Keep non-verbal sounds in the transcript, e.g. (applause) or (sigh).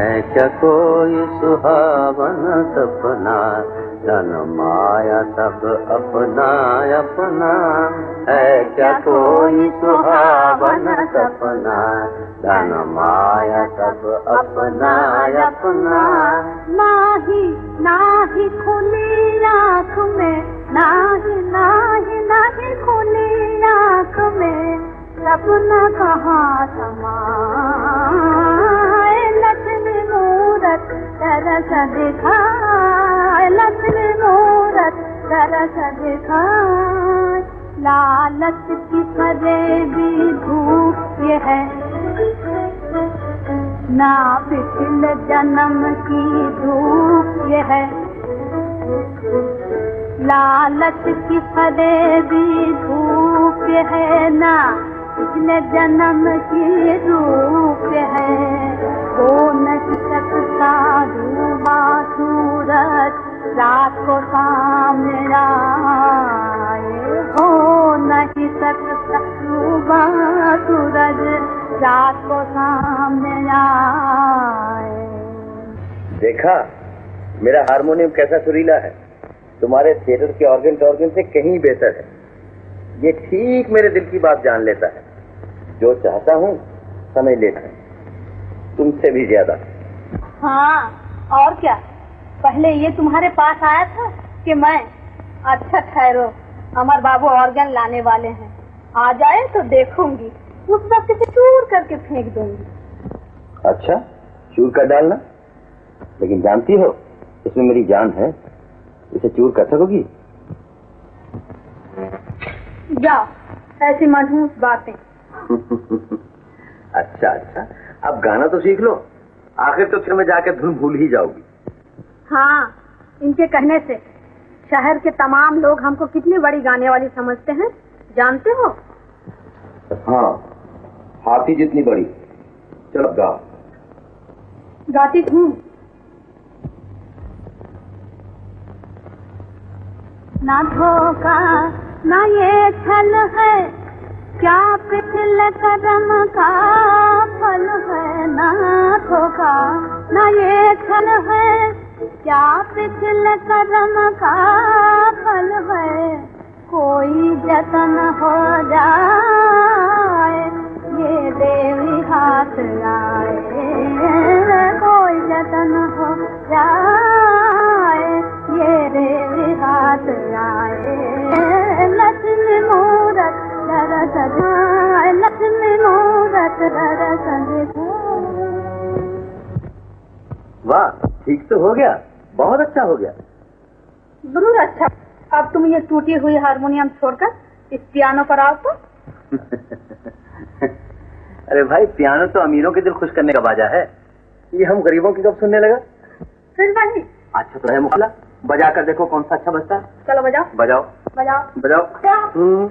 है क्या कोई सुहावन सपना? धन माया सब अपना अपना। है क्या कोई सुहावन सपना? धन माया सब अपना अपना। नाही नाही खुली आँख में। नाही नाही नाही खुली आँख में। सपना कहाँ समाए दिखाए लक्ष्मी तरस दिखाए लालच की फरेबी धूप है। ना पिछले जन्म की धूप है। लालच की फरेबी धूप है ना पिछले जन्म की रूप रात को सामने आए हो नहीं सकता डूबा सूरज रात को सामने आए। देखा मेरा हारमोनियम कैसा सुरीला है। तुम्हारे थिएटर के ऑर्गन टॉर्गन से कहीं बेहतर है। ये ठीक मेरे दिल की बात जान लेता है। जो चाहता हूँ समझ लेता है। तुमसे भी ज़्यादा। हाँ और क्या? पहले ये तुम्हारे पास आया था कि मैं अच्छा ठहरो अमर बाबू ऑर्गन लाने वाले हैं। आ जाए तो देखूँगी उस वक्त से चूर करके फेंक दूँगी। अच्छा चूर कर डालना? लेकिन जानती हो इसमें मेरी जान है। इसे चूर कर सकोगी? जाओ ऐसी मनहूस बातें। (laughs) अच्छा अच्छा। अब गाना तो सीख लो। आखिर तो फिर मैं जाकर धुन भूल ही जाओगी हाँ इनके कहने से शहर के तमाम लोग हमको कितनी बड़ी गाने वाली समझते हैं? जानते हो? हाँ हाथी जितनी बड़ी। चलो गा। गाती हूँ ना धोखा ना ये छल है। क्या पिछले कदम का फल है? ना धोखा ना ये छल है। क्या पिछले कदम का फल है? कोई जतन हो जाए, ये देवी हाथ आए कोई जतन हो जाए, ये देवी हाथ आए लक्ष्मी मूरत दरस जाए लक्ष्मी मूरत दरस दिखाए वाह ठीक तो हो गया। बहुत अच्छा हो गया। ज़रूर अच्छा। अब तुम ये टूटी हुई हारमोनियम छोड़कर इस पियानो पर आओ तो। (laughs) अरे भाई पियानो तो अमीरों के दिल खुश करने का बाजा है। ये हम गरीबों की कब सुनने लगा। फिर वही। अच्छा तो है मुखला। बजा कर देखो कौन सा अच्छा बजता है। चलो बजाओ। बजाओ। बजाओ। बजाओ। जाओ हम्म।